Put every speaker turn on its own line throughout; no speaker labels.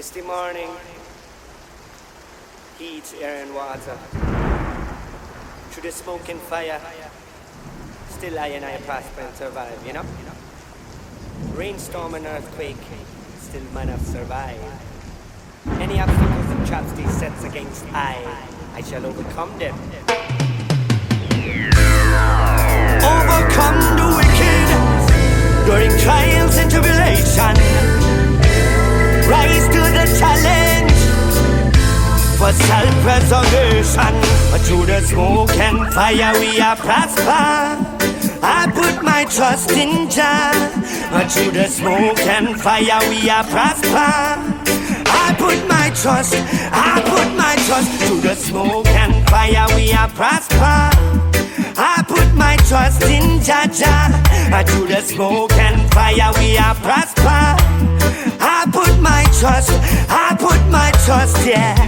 Misty morning, heat, air, and water. Through the smoke and fire, still I and I prosper and survive, you know? Rainstorm and earthquake, still man have survived. Any obstacles and traps these sets against I, I shall overcome them. Overcome the wicked during trials and tribulation. Self-preservation. Through the smoke and fire we are prosper. I put my trust in Jah. Through the smoke and fire we are prosper. I put my trust, I put my trust through the smoke and fire we are prosper. I put my trust in Jah Jah. Through the smoke and fire we are prosper. I put my trust, I put my trust, yeah.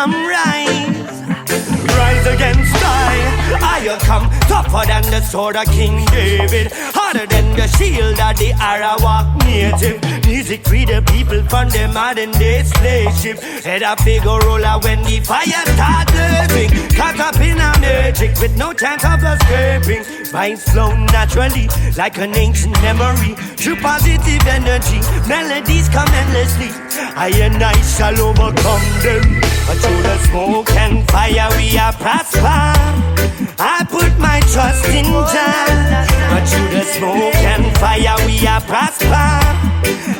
Come rise, rise against I. I come tougher than the sword of King David, harder than the shield of the Arawak native. Music free the people from the modern day slave ship. Head a figure roller when the fire start blazing. Caught up in a magic with no chance of escaping. Vines flow naturally like an ancient memory. True positive energy, melodies come endlessly. I and I shall overcome them. Through the smoke and fire we are prosper. I put my trust in Jah. Through the smoke and fire we are prosper.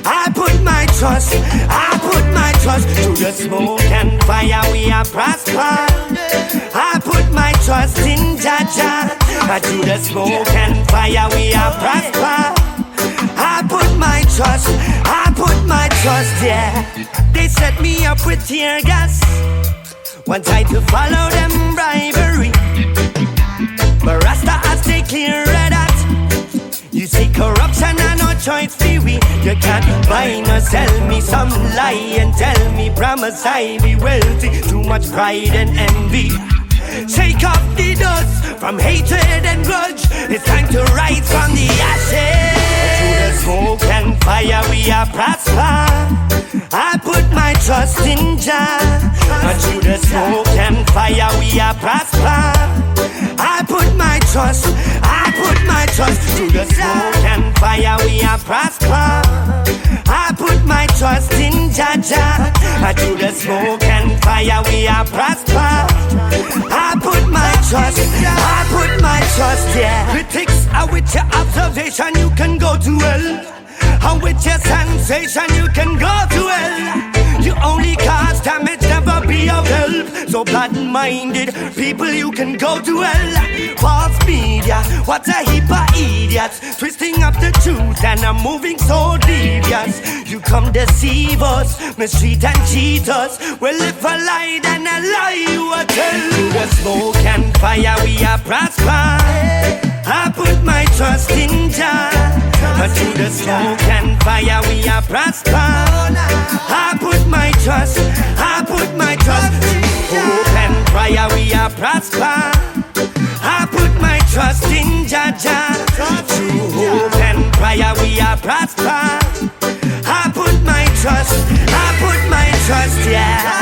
I put my trust, I put my trust through the smoke and fire we are prosper. I put my trust in Jah Jah. Through the smoke and fire we are prosper. I put my trust, I put my trust, yeah. They set me up with tear gas. One time to follow them bribery. But Rasta has stay clear of that. You see corruption and no choice for we. You can't buy nor sell me some lie and tell me promise I be wealthy. Too much pride and envy. Shake off the dust from hatred and grudge. It's time to rise from the ashes. Through the smoke and fire we are prosper. I put my trust in Jah. Through the smoke and fire we are prosper. I put my trust, I put my trust through the smoke and fire we are prosper. I put my trust in Jah Jah. Through the smoke and fire we are prosper. I put my trust, I put my trust, yeah. Critics are with your observation, you can go to hell. And with your sensation, you So bad-minded people, you can go to hell. False media, what a heap of idiots, twisting up the truth and I'm moving so devious. You come deceive us, mistreat and cheat us. Well, if a lie, then a lie you a tell. Through the smoke and fire, we are prosper. I put my trust in Jah. Through the smoke and fire, we are prosper. fire we are prosper. I put my trust in Jah Through hope and prayer we are prosper. I put my trust, I put my trust, yeah.